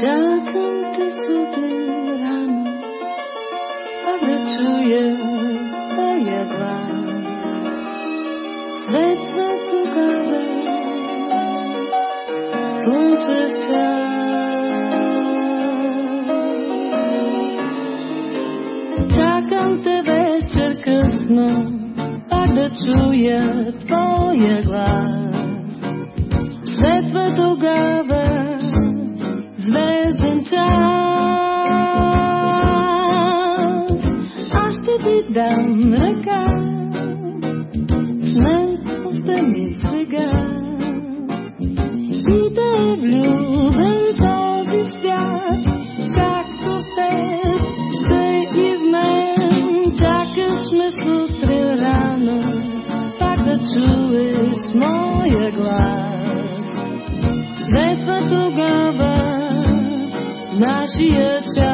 Чакам те сутрин рано, а да чуя тая глас. Светва тогава слънчев час. Чакам те вечер късно, пак да чуя твоя глас. Светва тогава ти дам ръка, след остани сега. И да е влюбен този свят, както теб, тъй и в мен. Чакаш ме сутрин рано, пак да чуеш моя глас. Светва тогава нашия час.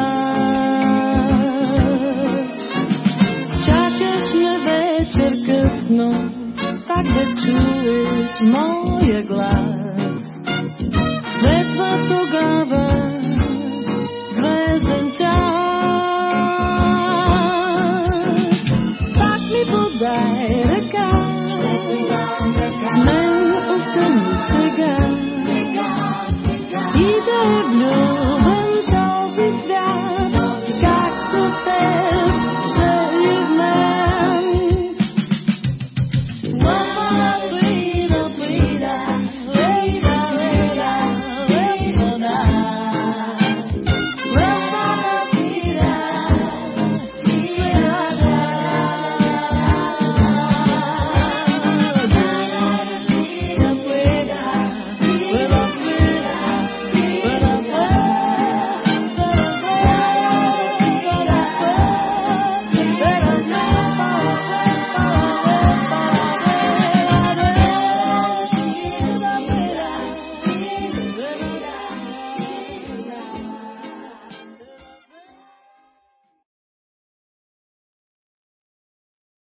no tak by czułeś moje glas. Wezwa to gawa, Tak mi podaj ręka, mę ustępny cygan, idę w lód.